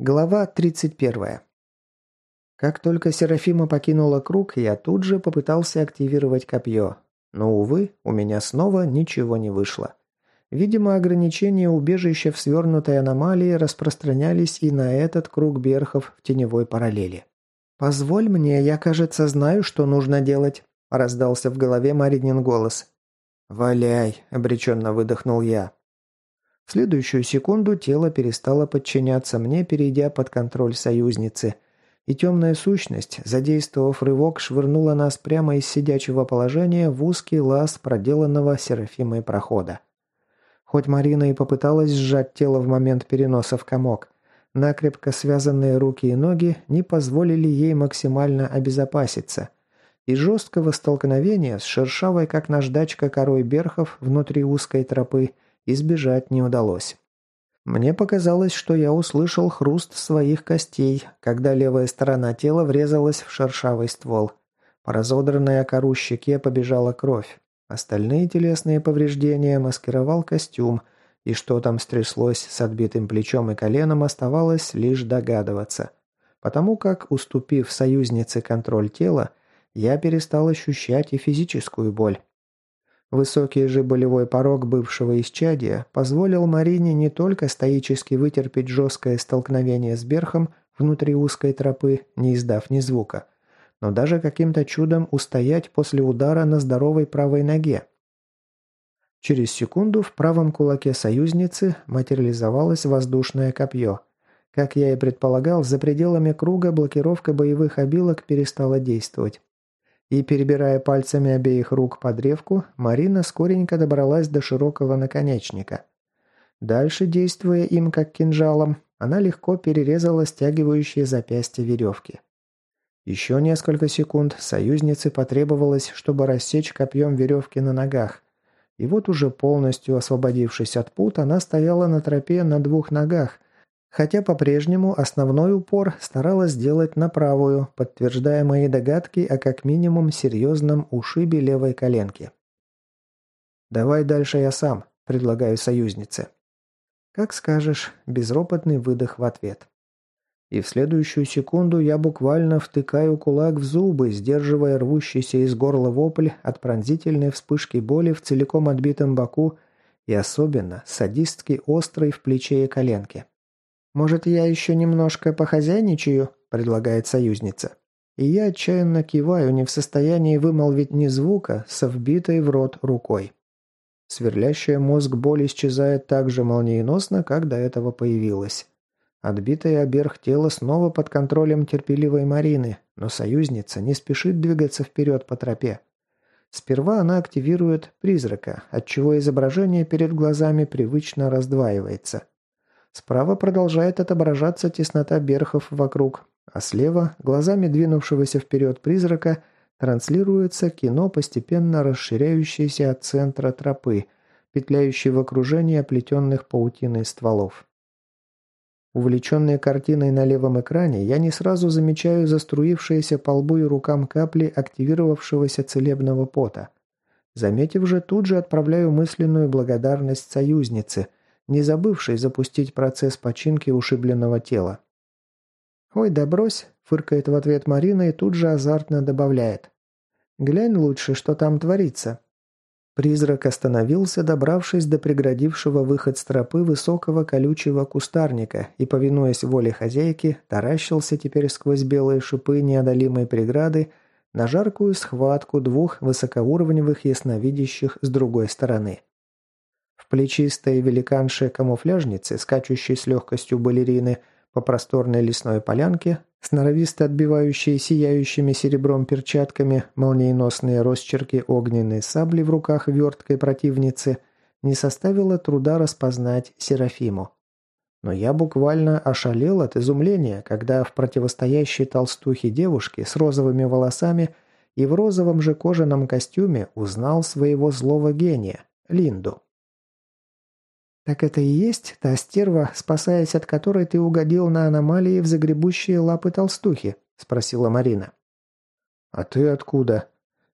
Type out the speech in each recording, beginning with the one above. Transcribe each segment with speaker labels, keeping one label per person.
Speaker 1: Глава 31. Как только Серафима покинула круг, я тут же попытался активировать копье. Но, увы, у меня снова ничего не вышло. Видимо, ограничения убежища в свернутой аномалии распространялись и на этот круг берхов в теневой параллели. «Позволь мне, я, кажется, знаю, что нужно делать», – раздался в голове Маринин голос. «Валяй», – обреченно выдохнул я. В следующую секунду тело перестало подчиняться мне, перейдя под контроль союзницы. И темная сущность, задействовав рывок, швырнула нас прямо из сидячего положения в узкий лаз проделанного Серафимой прохода. Хоть Марина и попыталась сжать тело в момент переноса в комок, накрепко связанные руки и ноги не позволили ей максимально обезопаситься. И жесткого столкновения с шершавой, как наждачка корой берхов внутри узкой тропы – избежать не удалось. Мне показалось, что я услышал хруст своих костей, когда левая сторона тела врезалась в шершавый ствол. По разодранной кору щеке побежала кровь. Остальные телесные повреждения маскировал костюм, и что там стряслось с отбитым плечом и коленом, оставалось лишь догадываться. Потому как, уступив союзнице контроль тела, я перестал ощущать и физическую боль. Высокий же болевой порог бывшего исчадия позволил Марине не только стоически вытерпеть жесткое столкновение с Берхом внутри узкой тропы, не издав ни звука, но даже каким-то чудом устоять после удара на здоровой правой ноге. Через секунду в правом кулаке союзницы материализовалось воздушное копье. Как я и предполагал, за пределами круга блокировка боевых обилок перестала действовать. И, перебирая пальцами обеих рук по древку, Марина скоренько добралась до широкого наконечника. Дальше, действуя им как кинжалом, она легко перерезала стягивающие запястья веревки. Еще несколько секунд союзнице потребовалось, чтобы рассечь копьем веревки на ногах. И вот уже полностью освободившись от пут, она стояла на тропе на двух ногах, хотя по-прежнему основной упор старалась сделать на правую, подтверждая мои догадки о как минимум серьезном ушибе левой коленки. «Давай дальше я сам», – предлагаю союзнице. «Как скажешь», – безропотный выдох в ответ. И в следующую секунду я буквально втыкаю кулак в зубы, сдерживая рвущийся из горла вопль от пронзительной вспышки боли в целиком отбитом боку и особенно садистски острой в плече и коленке. «Может, я еще немножко похозяйничаю?» – предлагает союзница. И я отчаянно киваю, не в состоянии вымолвить ни звука со вбитой в рот рукой. Сверлящая мозг боль исчезает так же молниеносно, как до этого появилась. Отбитое оберх тело снова под контролем терпеливой Марины, но союзница не спешит двигаться вперед по тропе. Сперва она активирует призрака, отчего изображение перед глазами привычно раздваивается – Справа продолжает отображаться теснота берхов вокруг, а слева, глазами двинувшегося вперед призрака, транслируется кино, постепенно расширяющееся от центра тропы, петляющей в окружении оплетенных паутиной стволов. Увлеченный картиной на левом экране, я не сразу замечаю заструившиеся по лбу и рукам капли активировавшегося целебного пота. Заметив же, тут же отправляю мысленную благодарность союзнице – не забывший запустить процесс починки ушибленного тела. «Ой, да брось!» – фыркает в ответ Марина и тут же азартно добавляет. «Глянь лучше, что там творится». Призрак остановился, добравшись до преградившего выход с тропы высокого колючего кустарника и, повинуясь воле хозяйки, таращился теперь сквозь белые шипы неодолимой преграды на жаркую схватку двух высокоуровневых ясновидящих с другой стороны. В плечистой великанше-камуфляжнице, скачущей с легкостью балерины по просторной лесной полянке, сноровисто отбивающие сияющими серебром перчатками молниеносные росчерки огненной сабли в руках верткой противницы, не составило труда распознать Серафиму. Но я буквально ошалел от изумления, когда в противостоящей толстухе девушке с розовыми волосами и в розовом же кожаном костюме узнал своего злого гения – Линду. «Так это и есть та стерва, спасаясь от которой ты угодил на аномалии в загребущие лапы толстухи?» – спросила Марина. «А ты откуда?»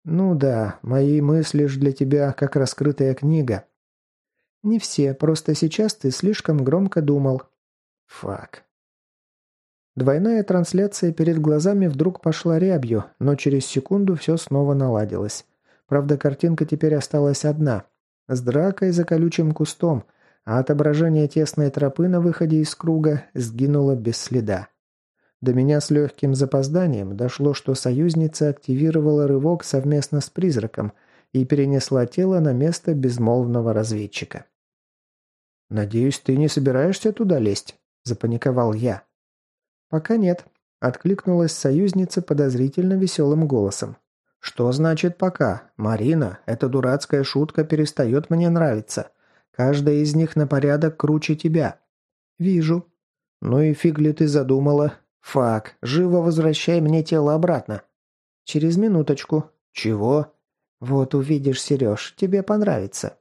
Speaker 1: «Ну да, мои мысли ж для тебя как раскрытая книга». «Не все, просто сейчас ты слишком громко думал». «Фак». Двойная трансляция перед глазами вдруг пошла рябью, но через секунду все снова наладилось. Правда, картинка теперь осталась одна. С дракой за колючим кустом, а отображение тесной тропы на выходе из круга сгинуло без следа. До меня с легким запозданием дошло, что союзница активировала рывок совместно с призраком и перенесла тело на место безмолвного разведчика. «Надеюсь, ты не собираешься туда лезть?» – запаниковал я. «Пока нет», – откликнулась союзница подозрительно веселым голосом. «Что значит «пока»? Марина, эта дурацкая шутка перестает мне нравиться. Каждая из них на порядок круче тебя». «Вижу». «Ну и фиг ли ты задумала? Фак, живо возвращай мне тело обратно». «Через минуточку». «Чего?» «Вот увидишь, Сереж, тебе понравится».